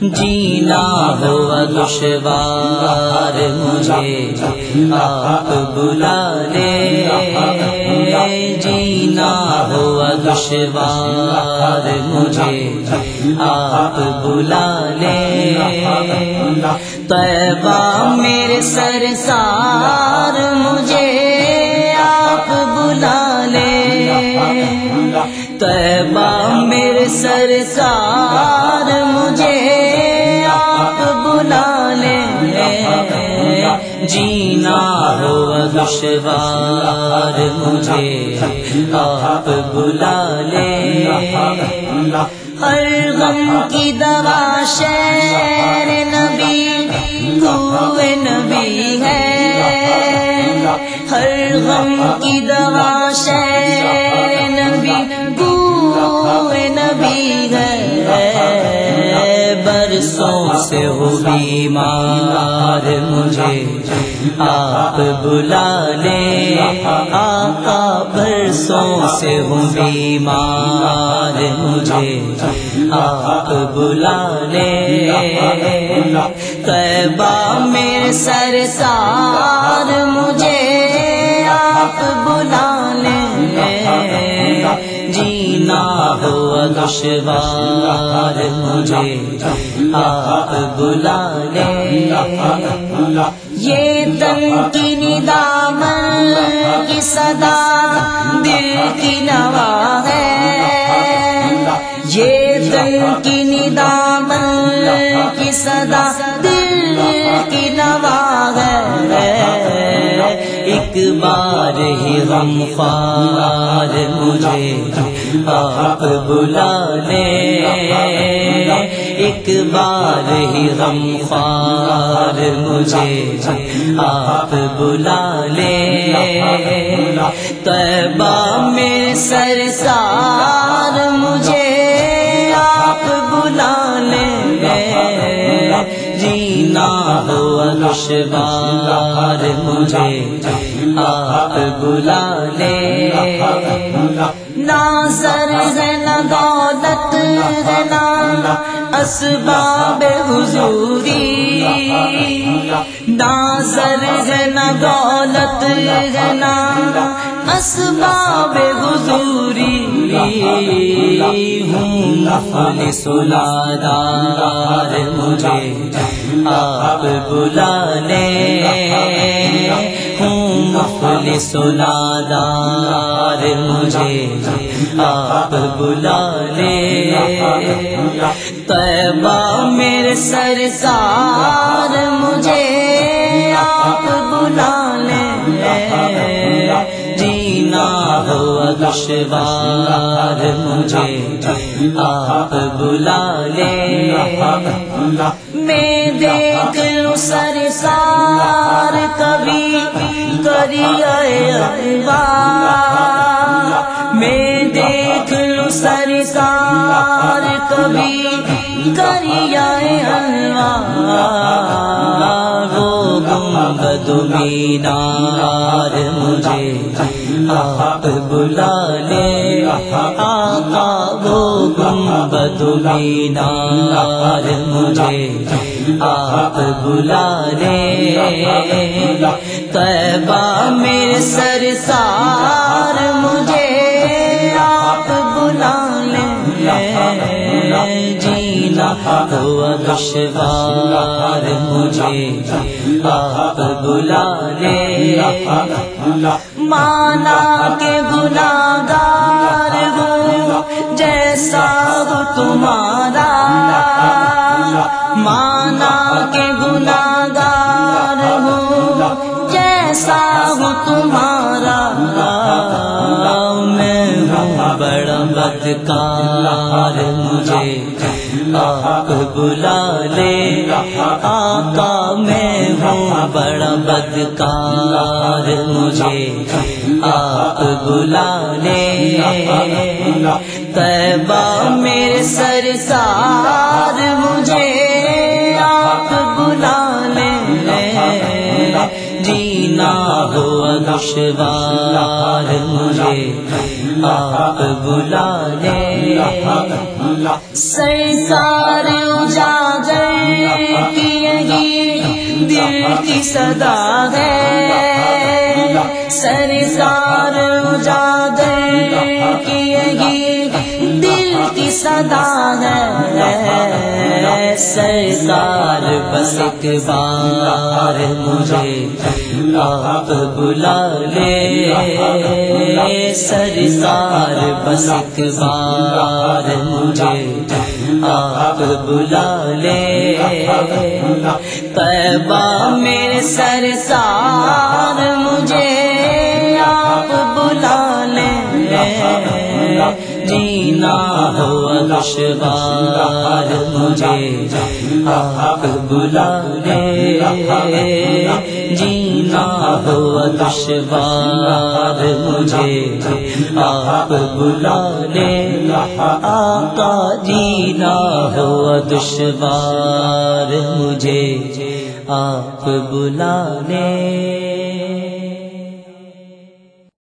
جینا ہوا دشوار مجھے آپ بلا لے جینا ہوا دشوار مجھے آپ بلا لے طیبہ میرے سر طیبہ میرے سر سار مجھے آپ بلا لے جینا ہو دشوار، مجھے آپ بلا لے ہر غم کی دوا شیر نبی ہوئے نبی ہے۔ ہر غم کی دوا شیر ہوئے نبی ہے، برسوں سے ہو بیمار مجھے آپ بلا لے آقا برسوں سے ہو بیمار مجھے آپ بلا لے طیبہ میرے سر سار مجھے آپ بلا لے جینا ہو دشوار مجھے آپ بلا لے یہ تن کی ندام کی صدا دل کی نوا ہے۔ یہ تن کی ندام کی صدا دل کی نوا ہے۔ ایک بار ہی غم خوار مجھے آپ بلا لے ایک بار ہی غم خوار مجھے آپ بلا لے طیبہ میں سر سار مجھے آپ بلا لے جینا ہو دشوار مجھے آپ بلا لے۔ ناظر ہے نہ دولت ہے نا اسباب حضوری، ناظر ہے نہ دولت ہے نا اسباب حضوری، ہوں نفل سلادار، مجھے آپ بلانے۔ سنا د مجھے آپ بلا لے طیبہ میرے سر سار مجھے۔ آپ بلا لے جینا ہو دشوار مجھے آپ بلا لے میں دیکھ لوں سر سار کبھی کریے میں دیکھ لوں سر سار کبھی کریے وہ مینار، مجھے آپ بلا لے آقا وہ گنبد مینار، مجھے آپ بلا لے طیبہ میرے سر سار مجھے آپ بلا لے جینا ہوا دشوار مجھے آپ بلا لے مانا کے گناگار ہوں جیسا ہو تمہارا۔ مانا کے گناگار ہوں جیسا ہو تمہارا۔ بدکار مجھے آپ بلا لے آقا میں ہوں بڑا بدکار مجھے آپ بلا لے طیبہ میرے سر سار مجھے آپ بلا لے جینا دشوار مجھے آپ بلا لے سرکار اجاگر کی یہی دل کی صدا ہے سرکار اجاگر کی یہی صدا ہے سرکار بس ایک بار مجھے آپ بلا لے۔ سرکار بس ایک بار مجھے آپ بلا لے۔ پیبا میرے سرکار مجھے آپ بلا لے۔ جینا ہو دشوار مجھے آپ بلا جینا ہو دشوار مجھے آپ بلا لے آقا جینا ہو، دشوار مجھے آپ بلانے